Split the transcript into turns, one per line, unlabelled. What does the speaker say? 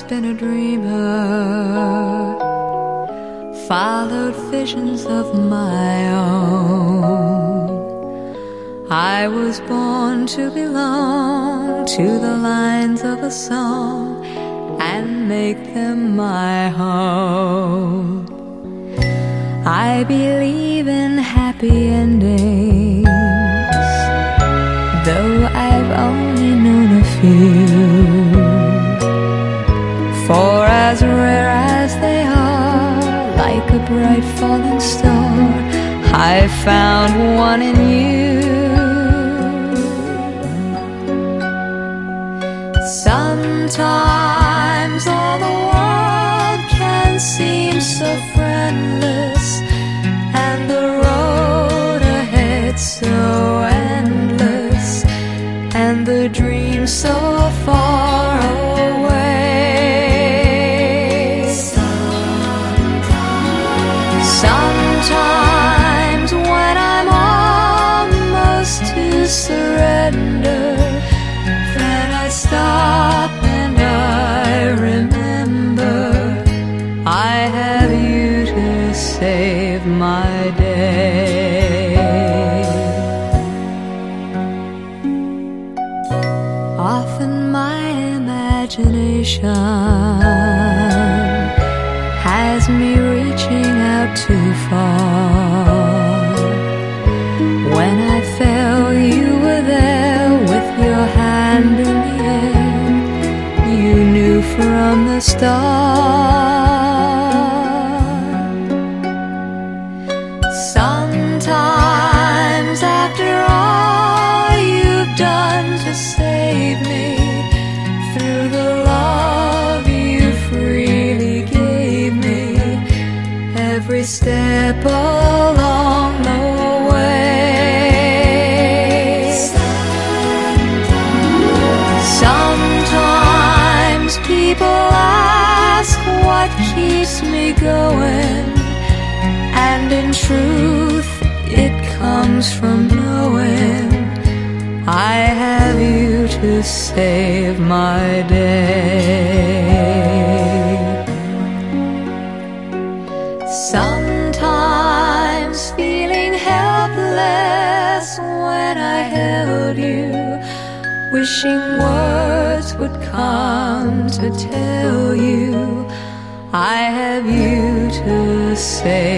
been a dreamer, followed visions of my own. I was born to belong to the lines of a song and make them my home. I believe in happy endings, though I've only known a few. As rare as they are, like a bright falling star, I found one in you. Sometimes all the world can seem so friendless, and the road ahead so endless, and the dream so far surrender, then I stop and I remember I have you to save my day. Often my imagination has me reaching out too far. From the start. Sometimes, after all you've done to save me, through the love you freely gave me, every step along keeps me going, and in truth, it comes from knowing I have you to save my day. Sometimes feeling helpless when I held you, wishing words would come to tell you I have you to save my